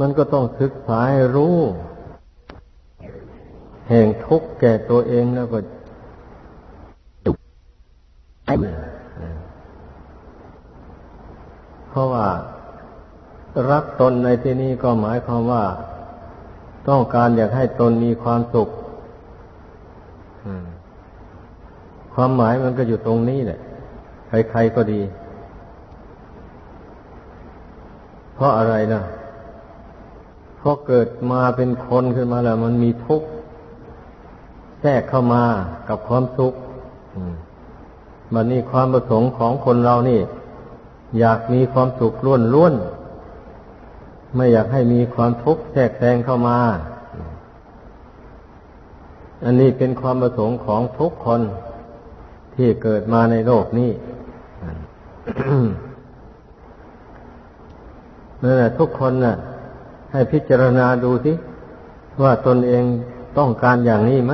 มันก็ต้องศึกษาให้รู้ แห่งทุกข์แก่ตัวเองแล้วก็จุกเพราะว่ารักตนในที่นี้ก็หมายความว่า ต้องการอยากให้ตนมีความสุขความหมายมันก็อยู่ตรงนี้แหละใครๆก็ดี เพราะอะไรนะเพราะเกิดมาเป็นคนขึ้นมาแล้ว มันมีทุกข์แทรกเข้ามากับความสุขมันนี่ความประสงค์ของคนเรานี่ อยากมีความสุขล้วนล้วนไม่อยากให้มีความทุกข์แทรกแซงเข้ามา อันนี้เป็นความประสงค์ของทุกคนที่เกิดมาในโลกนี้นั่นแหละทุกคนน่ะ ให้พิจารณาดูสิว่าตนเองต้องการอย่างนี้ไหม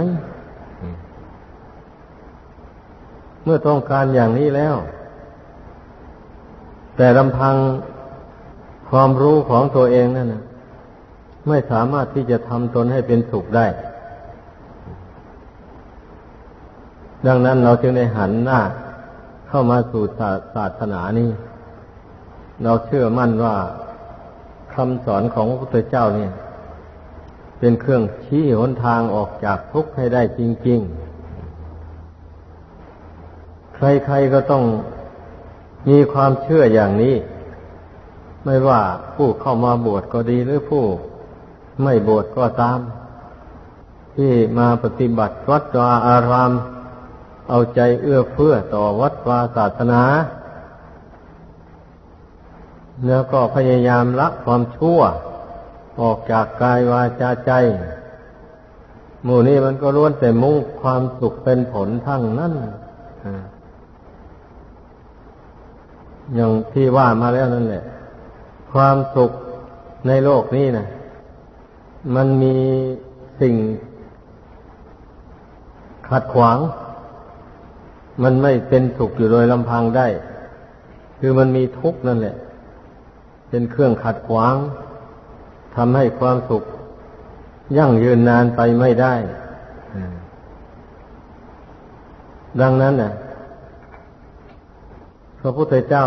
เมื่อต้องการอย่างนี้แล้ว แต่ลำพังความรู้ของตัวเองนั่นนะไม่สามารถที่จะทำตนให้เป็นสุขได้ ดังนั้นเราจึงได้หันหน้าเข้ามาสู่ศาสนานี้ เราเชื่อมั่นว่า คำสอนของพระพุทธเจ้าเนี่ย เป็นเครื่องชี้หนทางออกจากทุกข์ให้ได้จริง ๆ ใครๆก็ต้องมีความเชื่ออย่างนี้ ไม่ว่าผู้เข้ามาบวชก็ดีหรือผู้ไม่บวชก็ตาม ที่มาปฏิบัติวัดวาอาราม เอาใจเอื้อเฟื้อต่อวัดวาศาสนา แล้วก็พยายามละความชั่ว ออกจากกายวาจาใจ หมู่นี้มันก็ล้วนแต่มุ่งความสุขเป็นผลทั้งนั้นอย่างที่ว่ามาแล้วนั่นแหละ ความสุขในโลกนี้นะมันมีสิ่งขัดขวาง มันไม่เป็นสุขอยู่โดยลำพังได้ คือมันมีทุกข์นั่นแหละ เป็นเครื่องขัดขวางทำให้ความสุข ยั่งยืนนานไปไม่ได้ ดังนั้นน่ะ พระพุทธเจ้า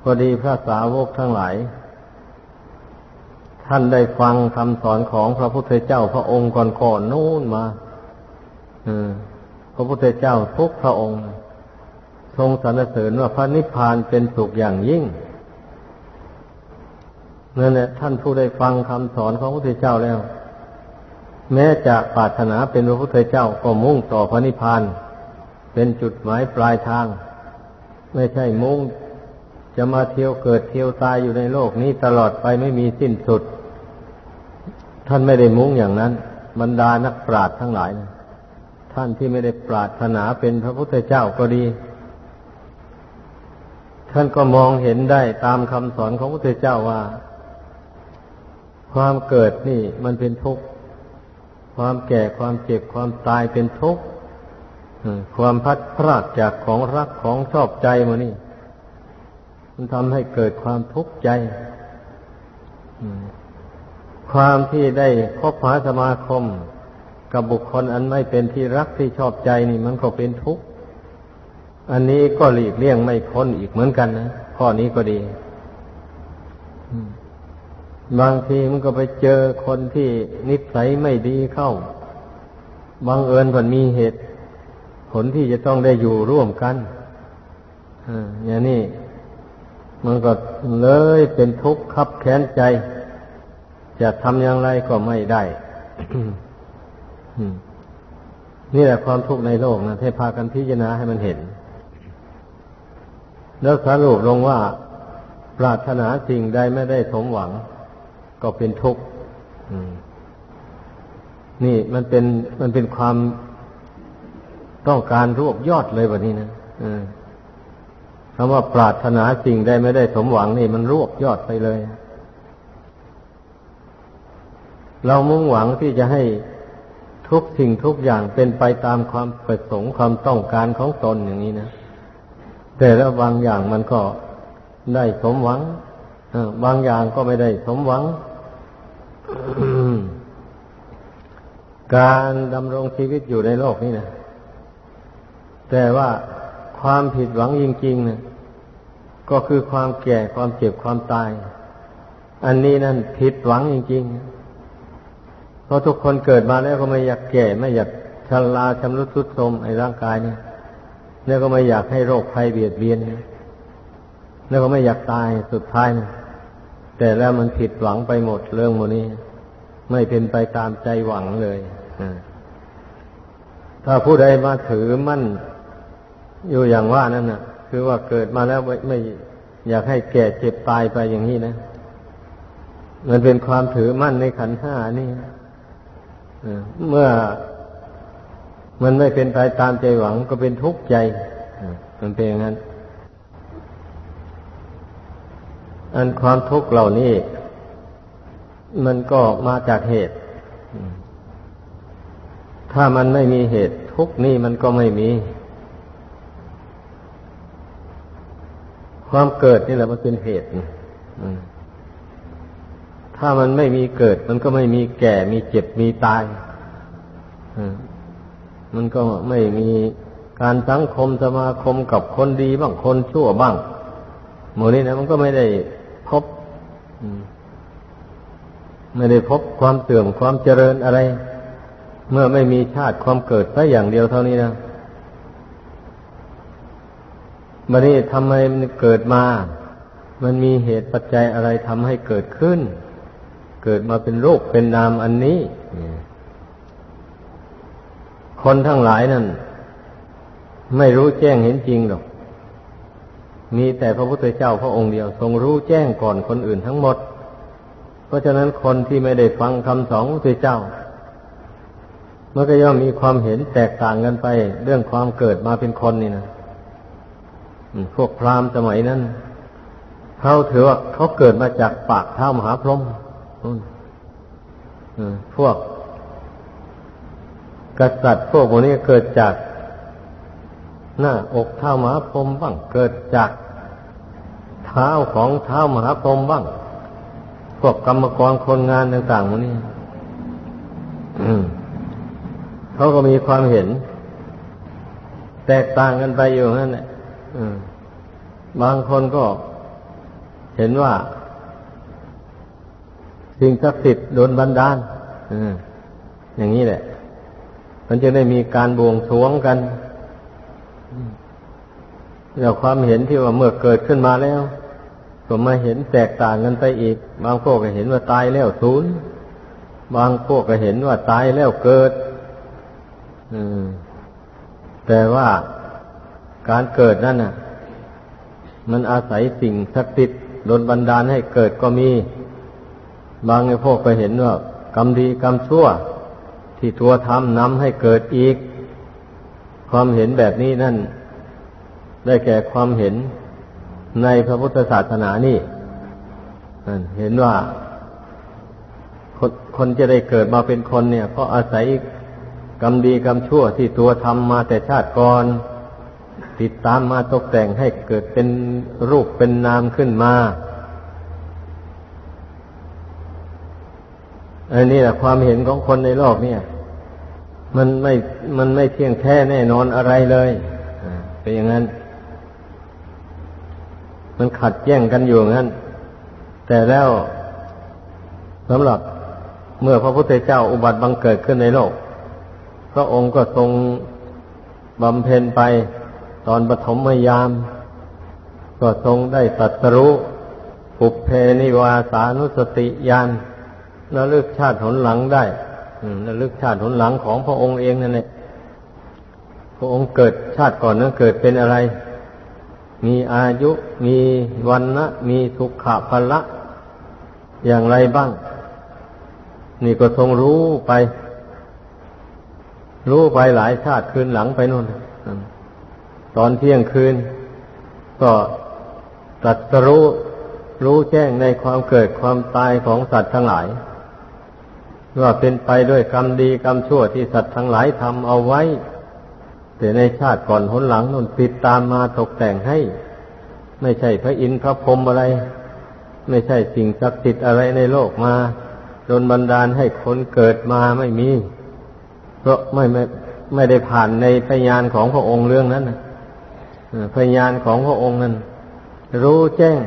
พอดีพระสาวกทั้งหลาย ท่านได้ฟังคำสอนของพระพุทธเจ้าพระองค์ก่อนๆนู่นมาพระพุทธเจ้าทุกพระองค์ ทรงสรรเสริญว่าพระนิพพานเป็นสุขอย่างยิ่ง นั่นแหละท่านผู้ได้ฟังคำสอนของพระพุทธเจ้าแล้ว แม้จะปรารถนาเป็นพระพุทธเจ้าก็มุ่งต่อพระนิพพาน เป็นจุดหมายปลายทาง ไม่ใช่มุ่งจะมาเที่ยวเกิดเที่ยวตายอยู่ในโลกนี้ตลอดไปไม่มีสิ้นสุด ท่านไม่ได้มุ่งอย่างนั้น บรรดานักปราชญ์ทั้งหลายนะท่านที่ไม่ได้ปรารถนาเป็นพระพุทธเจ้าก็ดีท่านก็มองเห็นได้ตามคำสอนของพระพุทธเจ้าว่า ความเกิดนี่มันเป็นทุกข์ ความแก่ความเจ็บความตายเป็นทุกข์ความพัดพรากจากของรักของชอบใจมานี่ มันทำให้เกิดความทุกข์ใจความที่ได้พบหาสมาคม กับบุคคลอันไม่เป็นที่รักที่ชอบใจนี่ มันก็เป็นทุกข์ อันนี้ก็หลีกเลี่ยงไม่พ้นอีกเหมือนกันนะข้อนี้ก็ดี บางทีมันก็ไปเจอคนที่นิสัยไม่ดีเข้า บางเอิญมันมีเหตุ ผลที่จะต้องได้อยู่ร่วมกันอย่างนี้มันก็เลยเป็นทุกข์ขับแค้นใจ จะทำอย่างไรก็ไม่ได้นี่แหละความทุกข์ในโลกนะให้พากันพิจารณาให้มันเห็น แล้วสรุปลงว่า ปรารถนาสิ่งใดไม่ได้สมหวัง ก็เป็นทุกข์นี่มันเป็นมันเป็นความต้องการรวบยอดเลยแบบนี้นะคำว่าปรารถนาสิ่งใดไม่ได้สมหวังนี่ มันรวบยอดไปเลย เรามุ่งหวังที่จะให้ทุกสิ่งทุกอย่างเป็นไปตามความประสงค์ความต้องการของตนอย่างนี้นะ แต่ล้วบางอย่างมันก็ได้สมหวัง บางอย่างก็ไม่ได้สมหวัง การดำรงชีวิตอยู่ในโลกนี้นะแต่ว่าความผิดหวังจริงๆนะก็คือความแก่ความเจ็บความตาย อันนี้นั่นผิดหวังจริงๆ เพราะทุกคนเกิดมาแล้วก็ไม่อยากแก่ ไม่อยากชราชำรุดทรุดโทรมไอ้ร่างกายเนี่ยแล้วก็ไม่อยากให้โรคภัยเบียดเบียน แล้วก็ไม่อยากตายสุดท้ายนะแต่แล้วมันผิดหวังไปหมดเรื่องโมนี้ ไม่เป็นไปตามใจหวังเลยถ้าผู้ใดมาถือมั่น อยู่อย่างว่านั่นน่ะ คือว่าเกิดมาแล้วไม่ไม่อยากให้แก่เจ็บตายไปอย่างนี้นะมันเป็นความถือมั่นในขันห้านี่เมื่อมันไม่เป็นไปตามใจหวังก็เป็นทุกข์ใจมันเป็นอย่างนั้น อันความทุกข์เหล่านี้ มันก็มาจากเหตุ ถ้ามันไม่มีเหตุ ทุกนี่มันก็ไม่มี ความเกิดนี่แหละมันเป็นเหตุถ้ามันไม่มีเกิด มันก็ไม่มีแก่ มีเจ็บ มีตายมันก็ไม่มีการสังคมสมาคมกับคนดีบ้างคนชั่วบ้างหมู่นี้นะมันก็ไม่ได้ พบไม่ได้พบความเสื่อมความเจริญอะไร เมื่อไม่มีชาติความเกิดแค่อย่างเดียวเท่านี้นะบันนี้ทำไมมันเกิดมา มันมีเหตุปัจจัยอะไรทำให้เกิดขึ้น เกิดมาเป็นโรูปเป็นนามอันนี้ คนทั้งหลายนั่น ไม่รู้แจ้งเห็นจริงหรอก มีแต่พระพุทธเจ้าพระองค์เดียวทรงรู้แจ้งก่อนคนอื่นทั้งหมด เพราะฉะนั้นคนที่ไม่ได้ฟังคำสอนพระพุทธเจ้ามันก็ย่อมมีความเห็นแตกต่างกันไป เรื่องความเกิดมาเป็นคนนี่นะพวกพราหมณ์สมัยนั้นเขาถือว่าเขาเกิดมาจากปากเท้ามหาพรหมพวกกษัตริย์พวกพวกนี้เกิดจาก หน้าอกเท้ามหาพรหมบ้าง เกิดจากเท้าของเท้ามหาพรหมบ้างพวกกรรมกรคนงานต่างๆพวกนี้เขาก็มีความเห็น แตกต่างกันไปอยู่นั่นแหละบางคนก็เห็นว่า สิ่งศักดิ์สิทธิ์โดนบันดาลอย่างนี้แหละ มันจะได้มีการบวงสรวงกัน แล้วความเห็นที่ว่าเมื่อเกิดขึ้นมาแล้ว ก็มาเห็นแตกต่างกันไปอีก บางพวกก็เห็นว่าตายแล้วศูนย์บางพวกก็เห็นว่าตายแล้วเกิดแต่ว่าการเกิดนั่นน่ะ มันอาศัยสิ่งศักดิ์สิทธิ์ดลบันดาลให้เกิดก็มี บางไอ้พวกก็เห็นว่ากรรมดีกรรมชั่ว ที่ตัวทำนำให้เกิดอีก ความเห็นแบบนี้นั่น ได้แก่ความเห็นในพระพุทธศาสนานี่เห็นว่าคนคนจะได้เกิดมาเป็นคนเนี่ย ก็อาศัยกรรมดีกรรมชั่วที่ตัวทำมาแต่ชาติก่อน ติดตามมาตกแต่งให้เกิดเป็นรูปเป็นนามขึ้นมาอันนี้แหละความเห็นของคนในโลกเนี่ย มันไม่มันไม่เที่ยงแท้แน่นอนอะไรเลยเป็นอย่างนั้น มันขัดแย้งกันอยู่งั้น แต่แล้วสำหรับเมื่อพระพุทธเจ้าอุบัติบังเกิดขึ้นในโลก พระองค์ก็ทรงบำเพ็ญไปตอนปฐมยาม ก็ทรงได้ตัตรู้ปุเพนิวาสานุสติญาณระลึกชาติหนหลังได้ ระลึกชาติหนหลังของพระองค์เองนั่นแหละพระองค์เกิดชาติก่อนนั้นเกิดเป็นอะไร มีอายุมีวันนะมีสุขะพละ อย่างไรบ้าง นี่ก็ทรงรู้ไป รู้ไปหลายชาติคืนหลังไปนู่นตอนเที่ยงคืน ก็ตัดสรู้รู้แจ้งในความเกิดความตายของสัตว์ทั้งหลาย ว่าเป็นไปด้วยกรรมดีกรรมชั่วที่สัตว์ทั้งหลายทำเอาไว้ แต่ในชาติก่อนหนหลังนุ่นติดตามมาตกแต่งให้ ไม่ใช่พระอินทร์พระพรหมอะไร ไม่ใช่สิ่งศักดิ์สิทธิ์อะไรในโลกมาจนบันดาลให้คนเกิดมาไม่มี เพราะไม่ไม่ไม่ได้ผ่านในพยานของพระองค์เรื่องนั้นพยานของพระองค์นั้น รู้แจ้ง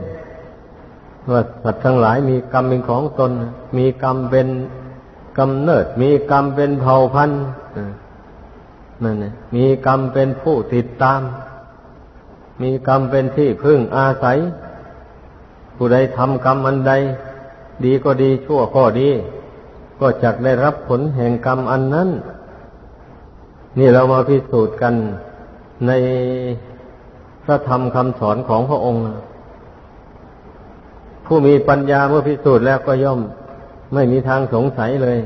ว่าสัตว์ทั้งหลายมีกรรมเป็นของตน มีกรรมเป็น กำเนิดมีกรรมเป็นเผ่าพันธุ์นั่นเองมีกรรมเป็นผู้ติดตาม มีกรรมเป็นที่พึ่งอาศัย ผู้ใดทำกรรมอันใด ดีก็ดีชั่วก็ดี ก็จักได้รับผลแห่งกรรมอันนั้น นี่เรามาพิสูจน์กันในพระธรรมคำสอนของพระองค์ ผู้มีปัญญาเมื่อพิสูจน์แล้วก็ย่อม ไม่มีทางสงสัยเลย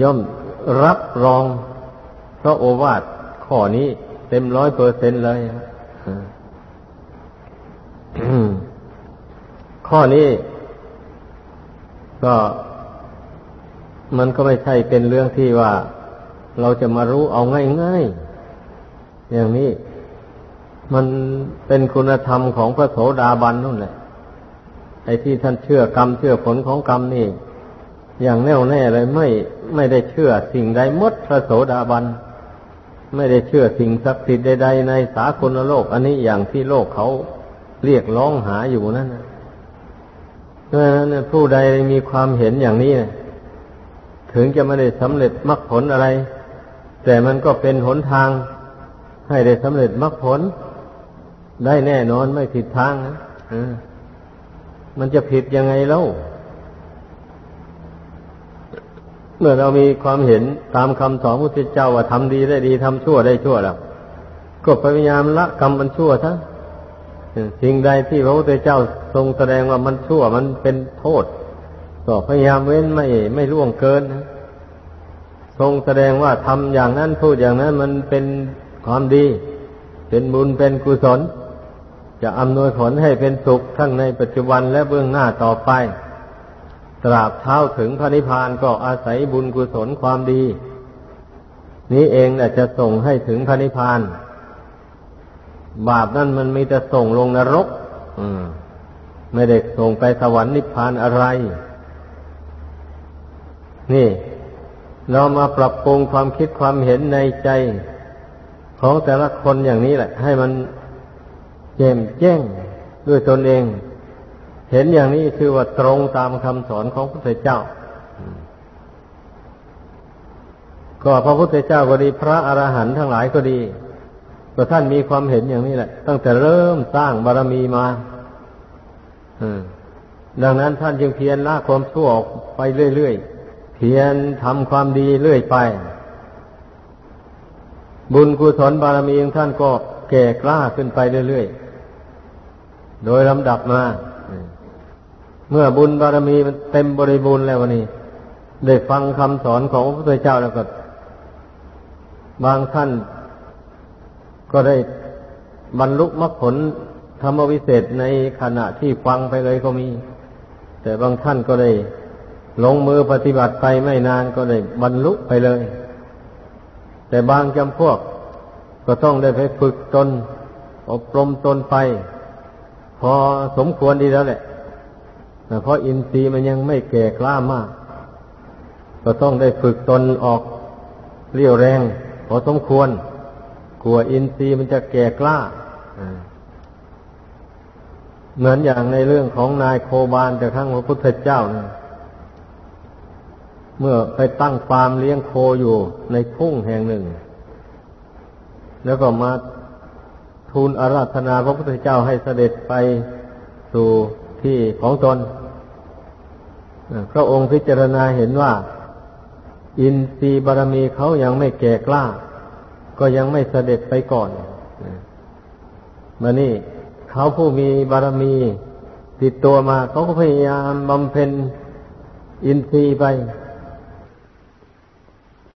ย่อมรับรองพระโอวาทข้อนี้เต็มร้อยเปอร์เซ็นเลยข้อนี้ ก็มันก็ไม่ใช่เป็นเรื่องที่ว่าเราจะมารู้เอาง่ายๆ อย่างนี้ มันเป็นคุณธรรมของพระโสดาบันนู่นแหละไอ้ที่ท่านเชื่อกรรมเชื่อผลของกรรมนี่ อย่างแน่วแน่เลยไม่ไม่ได้เชื่อสิ่งใดมดพระโสดาบัน ไม่ได้เชื่อสิ่งศักดิ์สิทธิ์ใดๆในสากลโลก อันนี้อย่างที่โลกเขาเรียกร้องหาอยู่นั่นนะเพราะฉะนั้นผู้ใดมีความเห็นอย่างนี้ถึงจะไม่ได้สำเร็จมรรคผลอะไร แต่มันก็เป็นหนทาง ให้ได้สำเร็จมรรคผล ได้แน่นอนไม่ผิดทางนะมันจะผิดยังไงเล่า เมื่อเรามีความเห็นตามคำสอนพระพุทธเจ้าว่าทำดีได้ดีทำชั่วได้ชั่วแล้วก็พยายามละกรรมมันชั่วซะสิ่งใดที่พระพุทธเจ้าทรงแสดงว่ามันชั่วมันเป็นโทษก็พยายามเว้นไม่ไม่ล่วงเกินนะทรงแสดงว่าทำอย่างนั้นพูดอย่างนั้นมันเป็นความดี เป็นบุญเป็นกุศล จะอำนวยผลให้เป็นสุขทั้งในปัจจุบันและเบื้องหน้าต่อไป ตราบเท้าถึงพระนิพพานก็อาศัยบุญกุศลความดี นี้เองจะส่งให้ถึงพระนิพพาน บาปนั่นมันมีแต่ส่งลงนรกไม่ได้ส่งไปสวรรค์นิพพานอะไร นี่ เรามาปรับปรุงความคิดความเห็นในใจ ของแต่ละคนอย่างนี้แหละ ให้มันแจ่มแจ้งด้วยตนเอง เห็นอย่างนี้คือว่าตรงตามคำสอนของพระพุทธเจ้า ก็พระพุทธเจ้าก็ดีพระอรหันต์ทั้งหลายก็ดีก็ท่านมีความเห็นอย่างนี้แหละ ตั้งแต่เริ่มสร้างบารมีมาดังนั้นท่านจึงเพียรละความชั่วออกไปเรื่อยๆ เพียรทำความดีเรื่อยไป บุญกุศลบารมีของท่านก็แก่กล้าขึ้นไปเรื่อยๆ โดยลำดับมา เมื่อบุญบารมีมันเต็มบริบูรณ์แล้ววันนี้ ได้ฟังคำสอนของพระพุทธเจ้าแล้วก็ บางท่านก็ได้บรรลุมรรคผลธรรมวิเศษในขณะที่ฟังไปเลยก็มี แต่บางท่านก็ได้ลงมือปฏิบัติไปไม่นานก็ได้บรรลุไปเลย แต่บางจำพวกก็ต้องได้ไปฝึกตนอบรมตนไป พอสมควรดีแล้วแหละเพราะอินทรีย์มันยังไม่แก่กล้ามาก ก็ต้องได้ฝึกตนออกเรียวแรง พอสมควร กลัวอินทรีย์มันจะแก่กล้า เหมือนอย่างในเรื่องของนายโคบาลแต่ครั้งพระพุทธเจ้านะเมื่อไปตั้งฟาร์มเลี้ยงโคอยู่ในทุ่งแห่งหนึ่ง แล้วก็มา ทูลอาราธนาพระพุทธเจ้าให้เสด็จไปสู่ที่ของตนพระองค์พิจารณาเห็นว่า อินทรีย์บารมีเขายังไม่แก่กล้า ก็ยังไม่เสด็จไปก่อนมานี่เขาผู้มีบารมี ติดตัวมาเขาก็พยายามบำเพ็ญอินทรีย์ไป